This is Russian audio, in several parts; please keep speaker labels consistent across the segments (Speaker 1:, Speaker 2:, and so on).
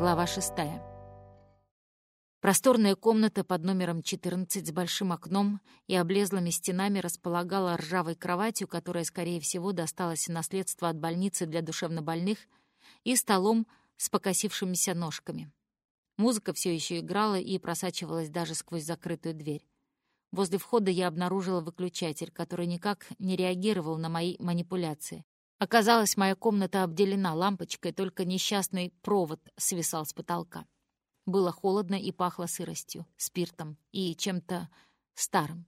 Speaker 1: Глава шестая. Просторная комната под номером 14 с большим окном и облезлыми стенами располагала ржавой кроватью, которая, скорее всего, досталась наследство от больницы для душевнобольных, и столом с покосившимися ножками. Музыка все еще играла и просачивалась даже сквозь закрытую дверь. Возле входа я обнаружила выключатель, который никак не реагировал на мои манипуляции. Оказалось, моя комната обделена лампочкой, только несчастный провод свисал с потолка. Было холодно и пахло сыростью, спиртом и чем-то старым.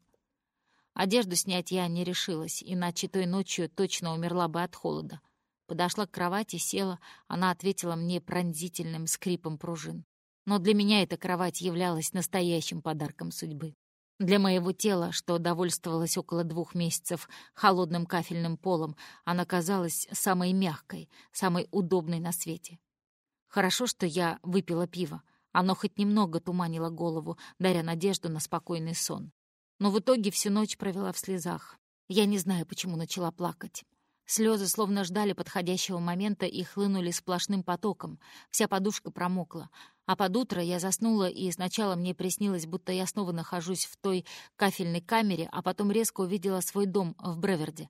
Speaker 1: Одежду снять я не решилась, иначе той ночью точно умерла бы от холода. Подошла к кровати, села, она ответила мне пронзительным скрипом пружин. Но для меня эта кровать являлась настоящим подарком судьбы. Для моего тела, что довольствовалось около двух месяцев холодным кафельным полом, она казалась самой мягкой, самой удобной на свете. Хорошо, что я выпила пиво. Оно хоть немного туманило голову, даря надежду на спокойный сон. Но в итоге всю ночь провела в слезах. Я не знаю, почему начала плакать. Слезы словно ждали подходящего момента и хлынули сплошным потоком. Вся подушка промокла. А под утро я заснула, и сначала мне приснилось, будто я снова нахожусь в той кафельной камере, а потом резко увидела свой дом в Бреверде.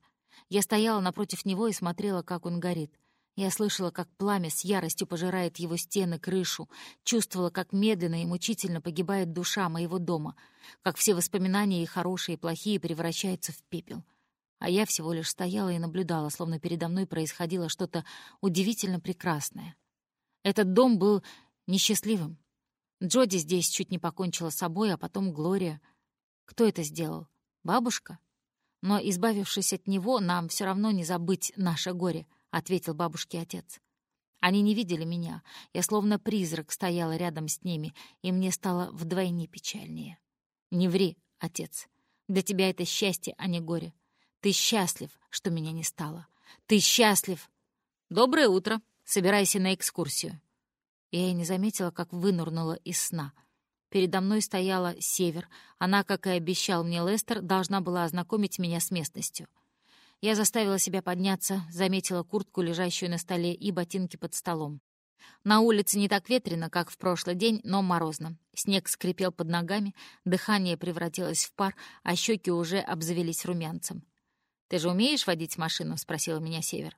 Speaker 1: Я стояла напротив него и смотрела, как он горит. Я слышала, как пламя с яростью пожирает его стены, крышу, чувствовала, как медленно и мучительно погибает душа моего дома, как все воспоминания и хорошие, и плохие превращаются в пепел а я всего лишь стояла и наблюдала, словно передо мной происходило что-то удивительно прекрасное. Этот дом был несчастливым. Джоди здесь чуть не покончила с собой, а потом Глория. Кто это сделал? Бабушка? Но, избавившись от него, нам все равно не забыть наше горе, — ответил бабушке отец. Они не видели меня. Я словно призрак стояла рядом с ними, и мне стало вдвойне печальнее. Не ври, отец. Для тебя это счастье, а не горе. Ты счастлив, что меня не стало. Ты счастлив. Доброе утро. Собирайся на экскурсию. Я и не заметила, как вынурнула из сна. Передо мной стояла Север. Она, как и обещал мне Лестер, должна была ознакомить меня с местностью. Я заставила себя подняться, заметила куртку, лежащую на столе, и ботинки под столом. На улице не так ветрено, как в прошлый день, но морозно. Снег скрипел под ногами, дыхание превратилось в пар, а щеки уже обзавелись румянцем. «Ты же умеешь водить машину?» — спросила меня Север.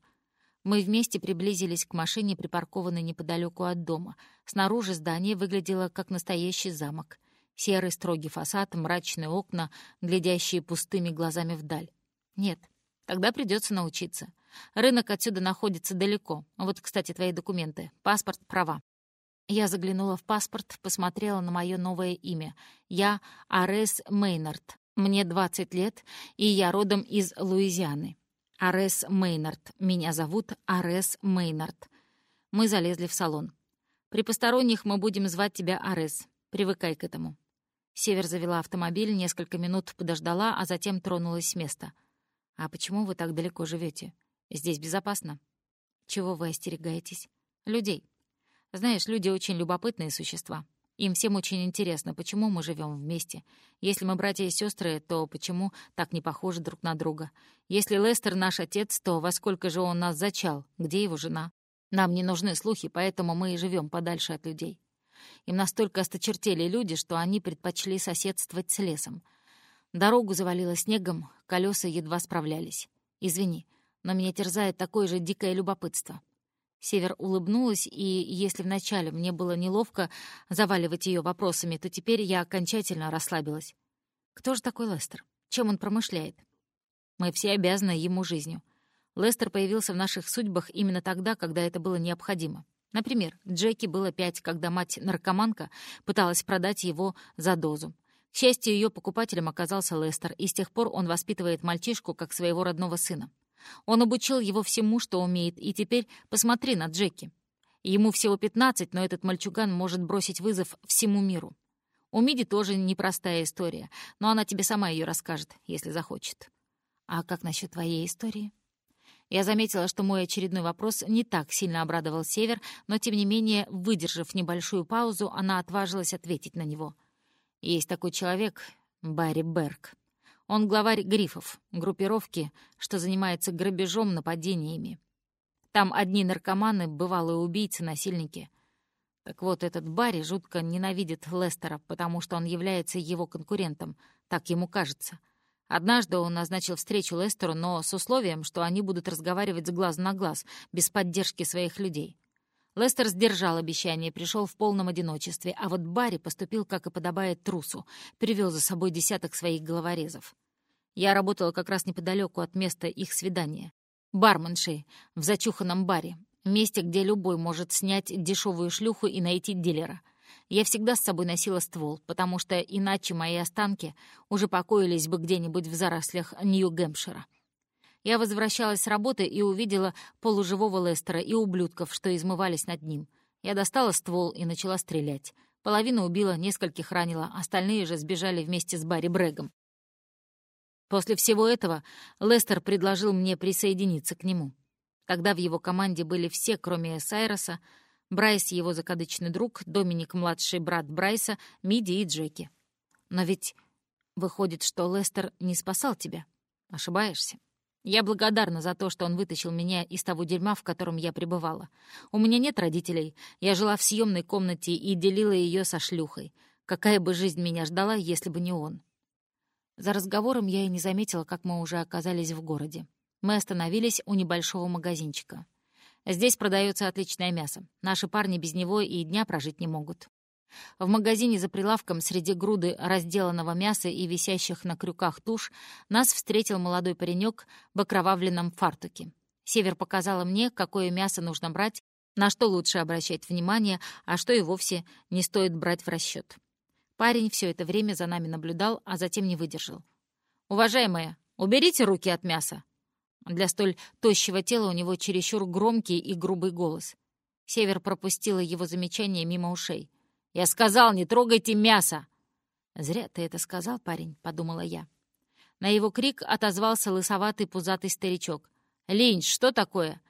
Speaker 1: Мы вместе приблизились к машине, припаркованной неподалеку от дома. Снаружи здание выглядело как настоящий замок. Серый строгий фасад, мрачные окна, глядящие пустыми глазами вдаль. Нет, тогда придется научиться. Рынок отсюда находится далеко. Вот, кстати, твои документы. Паспорт, права. Я заглянула в паспорт, посмотрела на мое новое имя. Я Арес Мейнард. Мне 20 лет, и я родом из Луизианы. Арес Мейнард. Меня зовут Арес Мейнард. Мы залезли в салон. При посторонних мы будем звать тебя Арес. Привыкай к этому. Север завела автомобиль, несколько минут подождала, а затем тронулась с места. «А почему вы так далеко живете? Здесь безопасно?» «Чего вы остерегаетесь?» «Людей. Знаешь, люди очень любопытные существа. Им всем очень интересно, почему мы живем вместе. Если мы братья и сестры, то почему так не похожи друг на друга? Если Лестер наш отец, то во сколько же он нас зачал? Где его жена? Нам не нужны слухи, поэтому мы и живем подальше от людей. Им настолько осточертели люди, что они предпочли соседствовать с лесом. Дорогу завалило снегом, колеса едва справлялись. Извини, но меня терзает такое же дикое любопытство. Север улыбнулась, и если вначале мне было неловко заваливать ее вопросами, то теперь я окончательно расслабилась. Кто же такой Лестер? Чем он промышляет? Мы все обязаны ему жизнью. Лестер появился в наших судьбах именно тогда, когда это было необходимо. Например, Джеки было пять, когда мать-наркоманка пыталась продать его за дозу. К счастью, ее покупателем оказался Лестер, и с тех пор он воспитывает мальчишку как своего родного сына. Он обучил его всему, что умеет, и теперь посмотри на Джеки. Ему всего пятнадцать, но этот мальчуган может бросить вызов всему миру. У Миди тоже непростая история, но она тебе сама ее расскажет, если захочет. А как насчет твоей истории? Я заметила, что мой очередной вопрос не так сильно обрадовал Север, но, тем не менее, выдержав небольшую паузу, она отважилась ответить на него. Есть такой человек, Барри Берг. Он главарь грифов, группировки, что занимается грабежом, нападениями. Там одни наркоманы, бывалые убийцы, насильники. Так вот, этот Барри жутко ненавидит Лестера, потому что он является его конкурентом, так ему кажется. Однажды он назначил встречу Лестеру, но с условием, что они будут разговаривать с глазу на глаз, без поддержки своих людей. Лестер сдержал обещание, пришел в полном одиночестве, а вот Барри поступил, как и подобает трусу, привел за собой десяток своих головорезов. Я работала как раз неподалеку от места их свидания. Барменшей, в зачуханном баре, месте, где любой может снять дешевую шлюху и найти дилера. Я всегда с собой носила ствол, потому что иначе мои останки уже покоились бы где-нибудь в зарослях Нью-Гэмпшира. Я возвращалась с работы и увидела полуживого Лестера и ублюдков, что измывались над ним. Я достала ствол и начала стрелять. Половину убила, нескольких ранила, остальные же сбежали вместе с Барри Брэгом. После всего этого Лестер предложил мне присоединиться к нему. Тогда в его команде были все, кроме Сайроса, Брайс — его закадычный друг, Доминик — младший брат Брайса, Миди и Джеки. Но ведь выходит, что Лестер не спасал тебя. Ошибаешься. Я благодарна за то, что он вытащил меня из того дерьма, в котором я пребывала. У меня нет родителей. Я жила в съемной комнате и делила ее со шлюхой. Какая бы жизнь меня ждала, если бы не он? За разговором я и не заметила, как мы уже оказались в городе. Мы остановились у небольшого магазинчика. Здесь продается отличное мясо. Наши парни без него и дня прожить не могут. В магазине за прилавком среди груды разделанного мяса и висящих на крюках туш нас встретил молодой паренек в окровавленном фартуке. Север показала мне, какое мясо нужно брать, на что лучше обращать внимание, а что и вовсе не стоит брать в расчет. Парень все это время за нами наблюдал, а затем не выдержал. «Уважаемая, уберите руки от мяса!» Для столь тощего тела у него чересчур громкий и грубый голос. Север пропустила его замечание мимо ушей. «Я сказал, не трогайте мясо!» «Зря ты это сказал, парень», — подумала я. На его крик отозвался лысоватый пузатый старичок. «Линч, что такое?»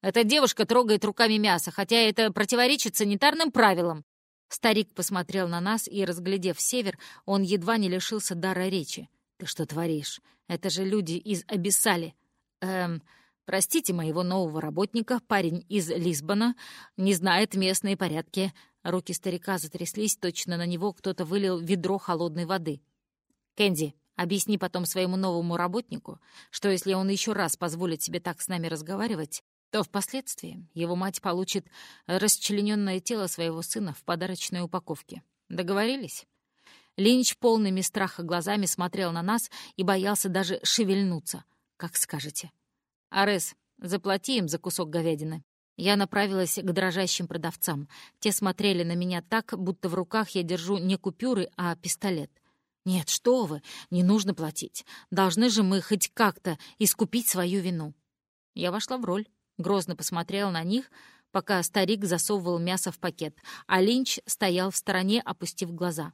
Speaker 1: «Эта девушка трогает руками мясо, хотя это противоречит санитарным правилам». Старик посмотрел на нас, и, разглядев север, он едва не лишился дара речи. «Ты что творишь? Это же люди из Абиссали!» «Эм, простите моего нового работника, парень из Лисбона, не знает местные порядки. Руки старика затряслись, точно на него кто-то вылил ведро холодной воды. «Кэнди, объясни потом своему новому работнику, что если он еще раз позволит себе так с нами разговаривать, то впоследствии его мать получит расчлененное тело своего сына в подарочной упаковке. Договорились?» Линч полными страха глазами смотрел на нас и боялся даже шевельнуться. «Как скажете». «Арес, заплати им за кусок говядины». Я направилась к дрожащим продавцам. Те смотрели на меня так, будто в руках я держу не купюры, а пистолет. «Нет, что вы, не нужно платить. Должны же мы хоть как-то искупить свою вину». Я вошла в роль, грозно посмотрела на них, пока старик засовывал мясо в пакет, а Линч стоял в стороне, опустив глаза.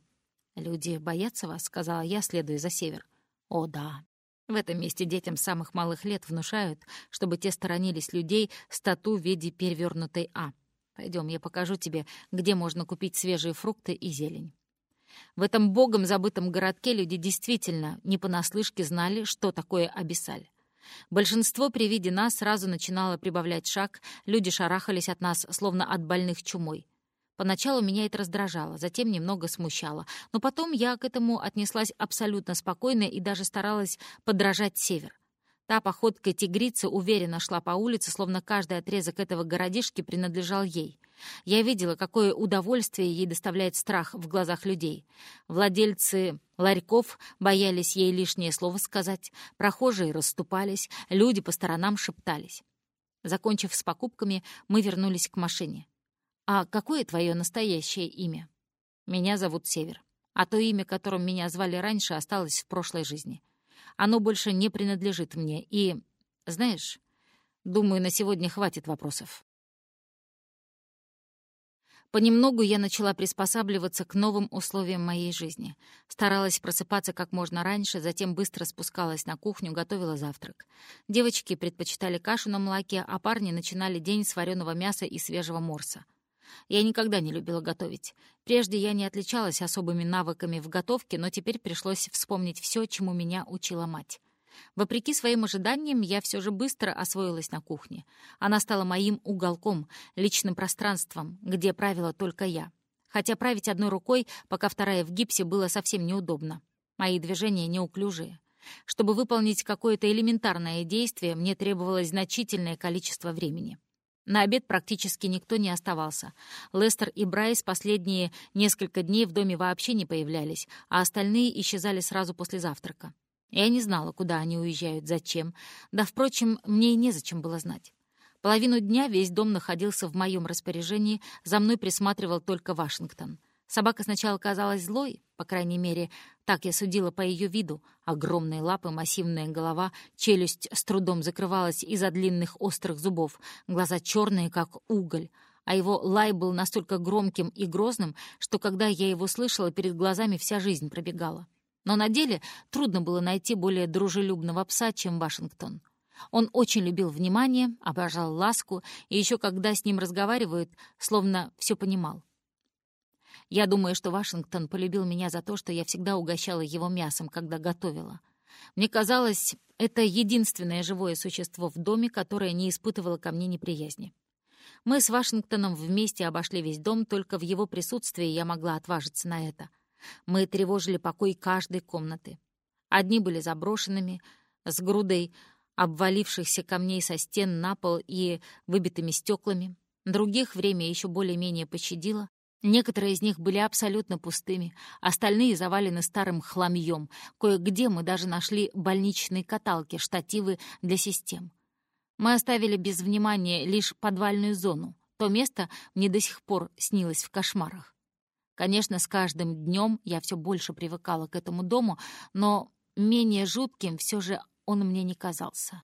Speaker 1: «Люди боятся вас», — сказала я, следуя за север. «О, да, в этом месте детям самых малых лет внушают, чтобы те сторонились людей с тату в виде перевернутой «А». Пойдем, я покажу тебе, где можно купить свежие фрукты и зелень. В этом богом забытом городке люди действительно не понаслышке знали, что такое абиссаль. Большинство при виде нас сразу начинало прибавлять шаг, люди шарахались от нас, словно от больных чумой. Поначалу меня это раздражало, затем немного смущало, но потом я к этому отнеслась абсолютно спокойно и даже старалась подражать север. Та походкой тигрицы уверенно шла по улице, словно каждый отрезок этого городишки принадлежал ей. Я видела, какое удовольствие ей доставляет страх в глазах людей. Владельцы ларьков боялись ей лишнее слово сказать, прохожие расступались, люди по сторонам шептались. Закончив с покупками, мы вернулись к машине. «А какое твое настоящее имя?» «Меня зовут Север, а то имя, которым меня звали раньше, осталось в прошлой жизни. Оно больше не принадлежит мне, и, знаешь, думаю, на сегодня хватит вопросов». Понемногу я начала приспосабливаться к новым условиям моей жизни. Старалась просыпаться как можно раньше, затем быстро спускалась на кухню, готовила завтрак. Девочки предпочитали кашу на молоке, а парни начинали день с вареного мяса и свежего морса. Я никогда не любила готовить. Прежде я не отличалась особыми навыками в готовке, но теперь пришлось вспомнить все, чему меня учила мать. Вопреки своим ожиданиям, я все же быстро освоилась на кухне. Она стала моим уголком, личным пространством, где правила только я. Хотя править одной рукой, пока вторая в гипсе, было совсем неудобно. Мои движения неуклюжие. Чтобы выполнить какое-то элементарное действие, мне требовалось значительное количество времени. На обед практически никто не оставался. Лестер и Брайс последние несколько дней в доме вообще не появлялись, а остальные исчезали сразу после завтрака. Я не знала, куда они уезжают, зачем. Да, впрочем, мне и незачем было знать. Половину дня весь дом находился в моем распоряжении, за мной присматривал только Вашингтон. Собака сначала казалась злой, по крайней мере, так я судила по ее виду. Огромные лапы, массивная голова, челюсть с трудом закрывалась из-за длинных острых зубов, глаза черные, как уголь. А его лай был настолько громким и грозным, что когда я его слышала, перед глазами вся жизнь пробегала. Но на деле трудно было найти более дружелюбного пса, чем Вашингтон. Он очень любил внимание, обожал ласку, и еще когда с ним разговаривают, словно все понимал. Я думаю, что Вашингтон полюбил меня за то, что я всегда угощала его мясом, когда готовила. Мне казалось, это единственное живое существо в доме, которое не испытывало ко мне неприязни. Мы с Вашингтоном вместе обошли весь дом, только в его присутствии я могла отважиться на это — мы тревожили покой каждой комнаты. Одни были заброшенными, с грудой обвалившихся камней со стен на пол и выбитыми стеклами. Других время еще более-менее пощадило. Некоторые из них были абсолютно пустыми, остальные завалены старым хламьем. Кое-где мы даже нашли больничные каталки, штативы для систем. Мы оставили без внимания лишь подвальную зону. То место мне до сих пор снилось в кошмарах. Конечно, с каждым днем я все больше привыкала к этому дому, но менее жутким все же он мне не казался.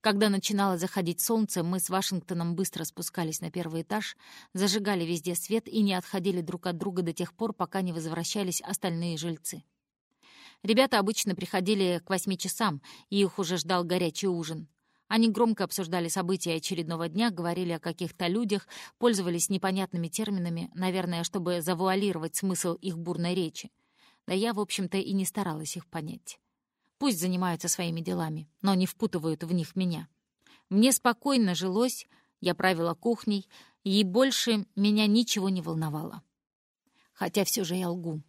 Speaker 1: Когда начинало заходить солнце, мы с Вашингтоном быстро спускались на первый этаж, зажигали везде свет и не отходили друг от друга до тех пор, пока не возвращались остальные жильцы. Ребята обычно приходили к восьми часам, и их уже ждал горячий ужин. Они громко обсуждали события очередного дня, говорили о каких-то людях, пользовались непонятными терминами, наверное, чтобы завуалировать смысл их бурной речи. Да я, в общем-то, и не старалась их понять. Пусть занимаются своими делами, но не впутывают в них меня. Мне спокойно жилось, я правила кухней, и больше меня ничего не волновало. Хотя все же я лгу.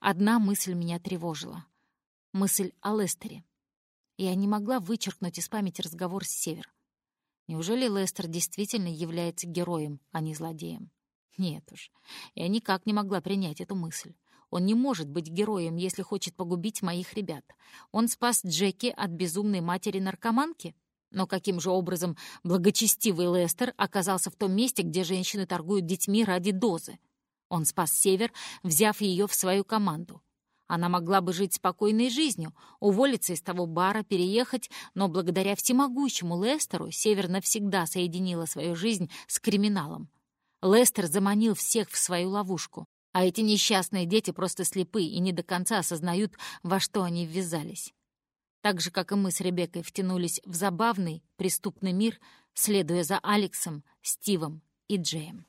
Speaker 1: Одна мысль меня тревожила. Мысль о Лестере. Я не могла вычеркнуть из памяти разговор с Север. Неужели Лестер действительно является героем, а не злодеем? Нет уж, я никак не могла принять эту мысль. Он не может быть героем, если хочет погубить моих ребят. Он спас Джеки от безумной матери-наркоманки? Но каким же образом благочестивый Лестер оказался в том месте, где женщины торгуют детьми ради дозы? Он спас Север, взяв ее в свою команду. Она могла бы жить спокойной жизнью, уволиться из того бара, переехать, но благодаря всемогущему Лестеру Север навсегда соединила свою жизнь с криминалом. Лестер заманил всех в свою ловушку, а эти несчастные дети просто слепы и не до конца осознают, во что они ввязались. Так же, как и мы с Ребеккой втянулись в забавный, преступный мир, следуя за Алексом, Стивом и Джеем.